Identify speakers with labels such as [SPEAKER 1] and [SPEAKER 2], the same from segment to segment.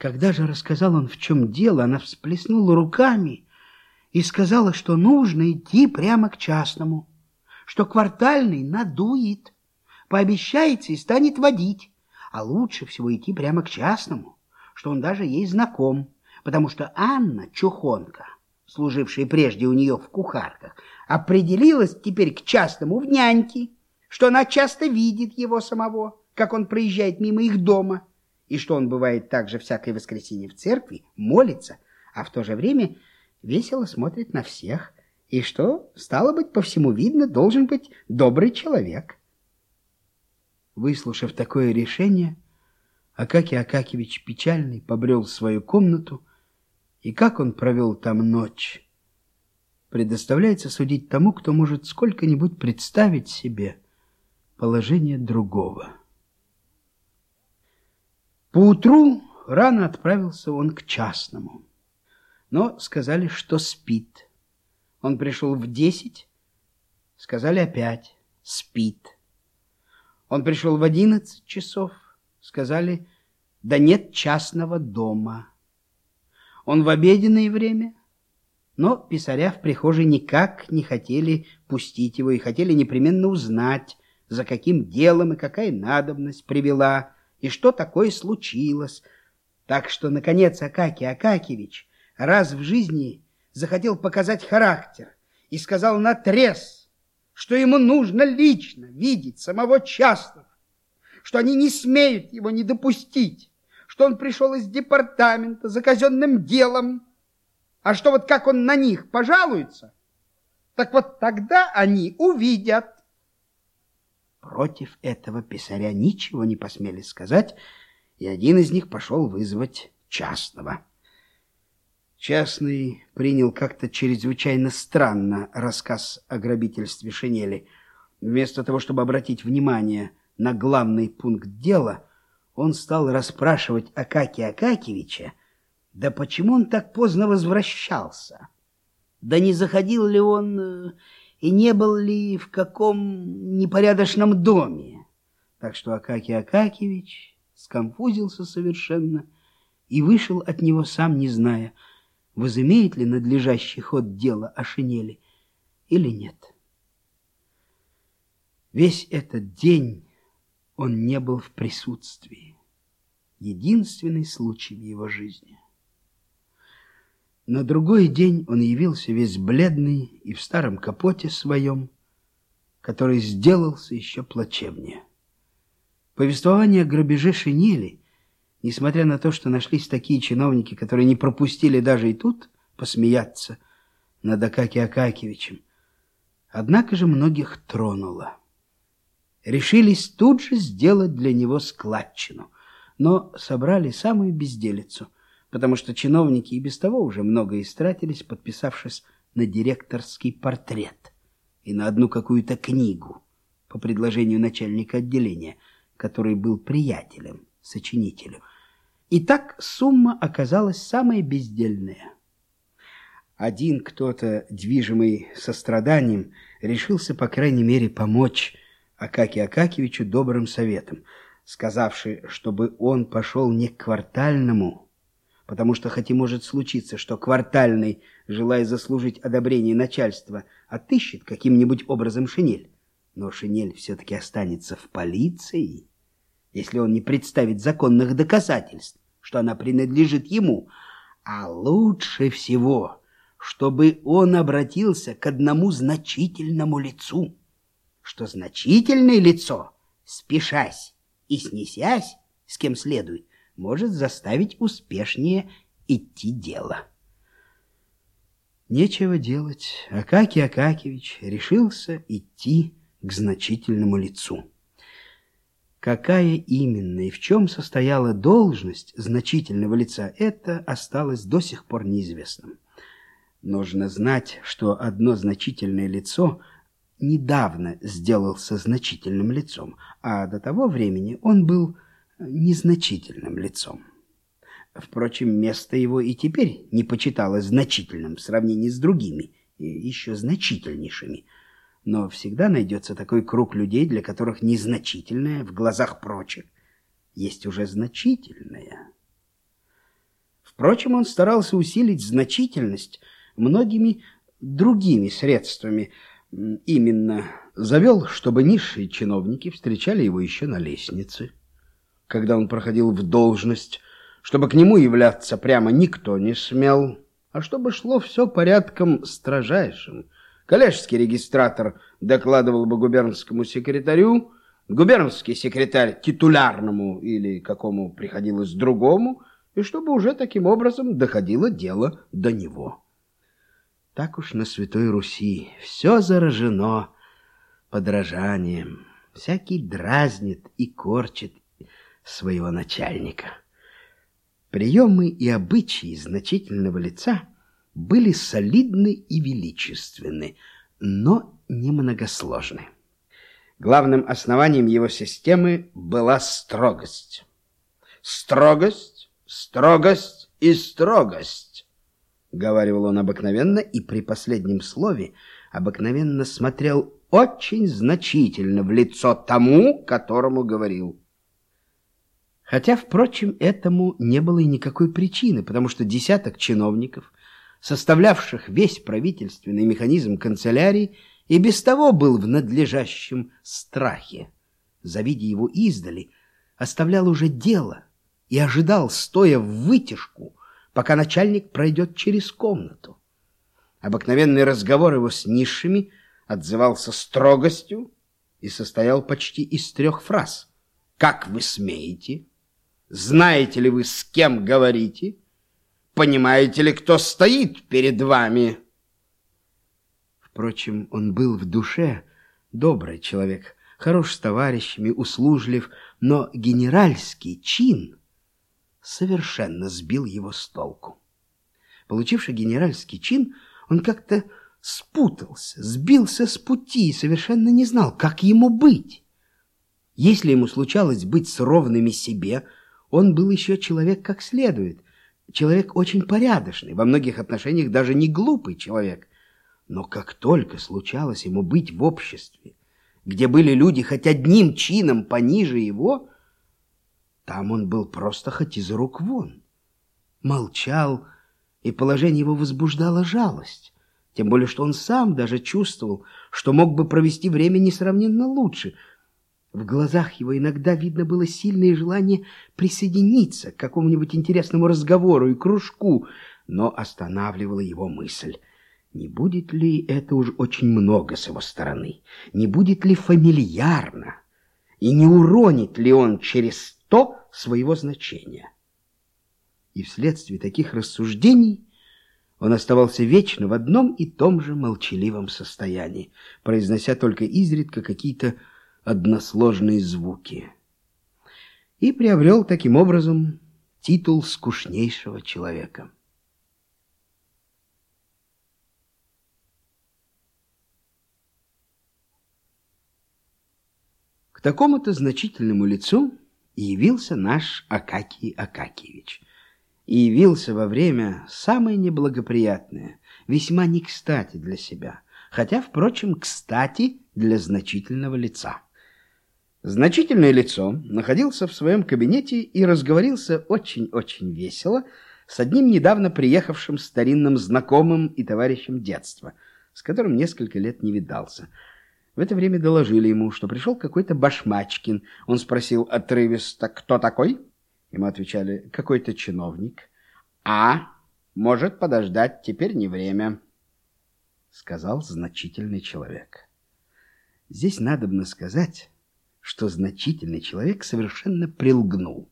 [SPEAKER 1] Когда же рассказал он, в чем дело, она всплеснула руками и сказала, что нужно идти прямо к частному, что квартальный надует, пообещается и станет водить, а лучше всего идти прямо к частному, что он даже ей знаком, потому что Анна Чухонка, служившая прежде у нее в кухарках, определилась теперь к частному в няньке, что она часто видит его самого, как он проезжает мимо их дома, и что он бывает также всякое воскресенье в церкви, молится, а в то же время весело смотрит на всех, и что, стало быть, по всему видно, должен быть добрый человек. Выслушав такое решение, Акакий Акакевич печальный побрел в свою комнату, и как он провел там ночь, предоставляется судить тому, кто может сколько-нибудь представить себе положение другого. Поутру рано отправился он к частному, но сказали, что спит. Он пришел в десять, сказали опять спит. Он пришел в одиннадцать часов, сказали, да нет частного дома. Он в обеденное время, но писаря в прихожей никак не хотели пустить его и хотели непременно узнать, за каким делом и какая надобность привела и что такое случилось. Так что, наконец, Акакий Акакевич раз в жизни захотел показать характер и сказал наотрез, что ему нужно лично видеть самого частного, что они не смеют его не допустить, что он пришел из департамента за казенным делом, а что вот как он на них пожалуется, так вот тогда они увидят, Против этого писаря ничего не посмели сказать, и один из них пошел вызвать частного. Частный принял как-то чрезвычайно странно рассказ о грабительстве шинели. Вместо того, чтобы обратить внимание на главный пункт дела, он стал расспрашивать Акакия Акакевича, да почему он так поздно возвращался? Да не заходил ли он э, и не был ли в каком непорядочном доме. Так что Акакий Акакевич сконфузился совершенно и вышел от него сам не зная, возымеет ли надлежащий ход дела о шинели или нет. Весь этот день он не был в присутствии. Единственный случай в его жизни. На другой день он явился весь бледный и в старом капоте своем, который сделался еще плачевнее. Повествование о грабеже шинели, несмотря на то, что нашлись такие чиновники, которые не пропустили даже и тут посмеяться над Акаки Акакевичем, однако же многих тронуло. Решились тут же сделать для него складчину, но собрали самую безделицу — потому что чиновники и без того уже много истратились, подписавшись на директорский портрет и на одну какую-то книгу по предложению начальника отделения, который был приятелем, сочинителю. И так сумма оказалась самая бездельная. Один кто-то, движимый состраданием, решился, по крайней мере, помочь Акаке Акакевичу добрым советом, сказавший, чтобы он пошел не к квартальному, потому что хоть и может случиться, что квартальный, желая заслужить одобрение начальства, отыщет каким-нибудь образом шинель, но шинель все-таки останется в полиции, если он не представит законных доказательств, что она принадлежит ему, а лучше всего, чтобы он обратился к одному значительному лицу, что значительное лицо, спешась и снесясь, с кем следует, может заставить успешнее идти дело. Нечего делать. Акакий Акакевич решился идти к значительному лицу. Какая именно и в чем состояла должность значительного лица, это осталось до сих пор неизвестным. Нужно знать, что одно значительное лицо недавно сделался значительным лицом, а до того времени он был незначительным лицом. Впрочем, место его и теперь не почиталось значительным в сравнении с другими, еще значительнейшими. Но всегда найдется такой круг людей, для которых незначительное в глазах прочих есть уже значительное. Впрочем, он старался усилить значительность многими другими средствами. Именно завел, чтобы низшие чиновники встречали его еще на лестнице. Когда он проходил в должность, чтобы к нему являться прямо никто не смел, а чтобы шло все порядком строжайшим. Коллежский регистратор докладывал бы губернскому секретарю, губернский секретарь титулярному или какому приходилось другому, и чтобы уже таким образом доходило дело до него. Так уж на Святой Руси все заражено подражанием. Всякий дразнит и корчит своего начальника. Приемы и обычаи значительного лица были солидны и величественны, но не многосложны. Главным основанием его системы была строгость. Строгость, строгость и строгость, говаривал он обыкновенно, и при последнем слове обыкновенно смотрел очень значительно в лицо тому, которому говорил. Хотя, впрочем, этому не было и никакой причины, потому что десяток чиновников, составлявших весь правительственный механизм канцелярии, и без того был в надлежащем страхе. Завидя его издали, оставлял уже дело и ожидал, стоя в вытяжку, пока начальник пройдет через комнату. Обыкновенный разговор его с низшими отзывался строгостью и состоял почти из трех фраз. «Как вы смеете?» Знаете ли вы, с кем говорите? Понимаете ли, кто стоит перед вами? Впрочем, он был в душе добрый человек, хорош с товарищами, услужлив, но генеральский чин совершенно сбил его с толку. Получивший генеральский чин, он как-то спутался, сбился с пути и совершенно не знал, как ему быть. Если ему случалось быть с ровными себе – он был еще человек как следует, человек очень порядочный, во многих отношениях даже не глупый человек. Но как только случалось ему быть в обществе, где были люди хоть одним чином пониже его, там он был просто хоть из рук вон. Молчал, и положение его возбуждало жалость. Тем более, что он сам даже чувствовал, что мог бы провести время несравненно лучше — в глазах его иногда видно было сильное желание присоединиться к какому-нибудь интересному разговору и кружку, но останавливала его мысль. Не будет ли это уж очень много с его стороны? Не будет ли фамильярно? И не уронит ли он через то своего значения? И вследствие таких рассуждений он оставался вечно в одном и том же молчаливом состоянии, произнося только изредка какие-то односложные звуки. И приобрел таким образом титул скучнейшего человека. К такому-то значительному лицу явился наш Акакий Акакиевич. И явился во время самое неблагоприятное, весьма не кстати для себя, хотя, впрочем, кстати для значительного лица. Значительное лицо находился в своем кабинете и разговорился очень-очень весело с одним недавно приехавшим старинным знакомым и товарищем детства, с которым несколько лет не видался. В это время доложили ему, что пришел какой-то Башмачкин. Он спросил отрывисто, кто такой? Ему отвечали, какой-то чиновник. А, может подождать, теперь не время, сказал значительный человек. Здесь надобно сказать что значительный человек совершенно прилгнул.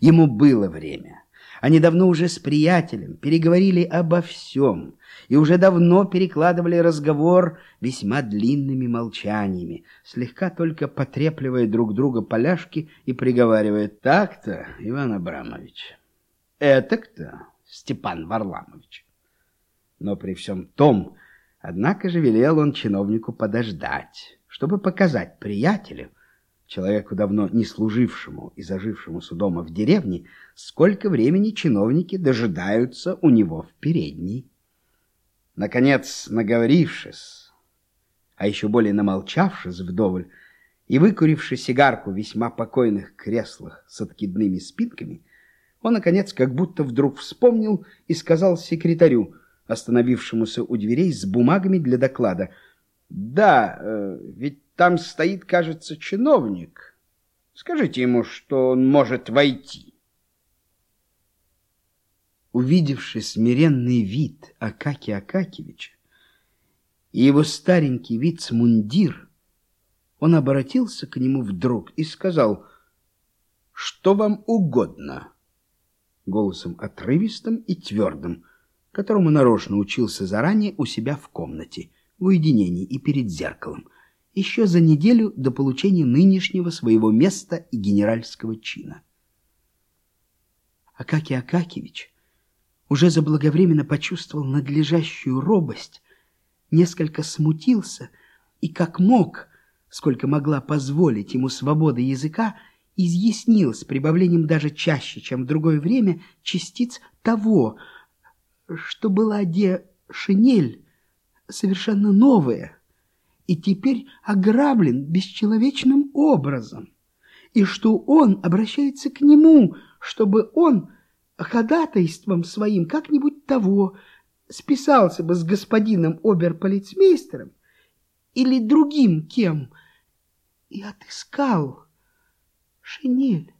[SPEAKER 1] Ему было время. Они давно уже с приятелем переговорили обо всем и уже давно перекладывали разговор весьма длинными молчаниями, слегка только потрепливая друг друга поляшки и приговаривая «Так-то, Иван Абрамович, это-то, Степан Варламович». Но при всем том, однако же велел он чиновнику подождать, чтобы показать приятелю, человеку, давно не служившему и зажившему у дома в деревне, сколько времени чиновники дожидаются у него в передней. Наконец, наговорившись, а еще более намолчавшись вдоволь, и выкуривши сигарку в весьма покойных креслах с откидными спинками, Он, наконец, как будто вдруг вспомнил и сказал секретарю, остановившемуся у дверей с бумагами для доклада. «Да, э, ведь там стоит, кажется, чиновник. Скажите ему, что он может войти». Увидевший смиренный вид Акаки Акакевича и его старенький вицмундир, он обратился к нему вдруг и сказал, «Что вам угодно?» Голосом отрывистым и твердым, которому нарочно учился заранее у себя в комнате, в уединении и перед зеркалом, еще за неделю до получения нынешнего своего места и генеральского чина. Акакий Акакевич уже заблаговременно почувствовал надлежащую робость, несколько смутился и, как мог, сколько могла позволить ему свобода языка, изъяснил с прибавлением даже чаще, чем в другое время, частиц того, что была де шинель совершенно новая и теперь ограблен бесчеловечным образом, и что он обращается к нему, чтобы он ходатайством своим как-нибудь того списался бы с господином оберполицмейстером или другим кем и отыскал шинель.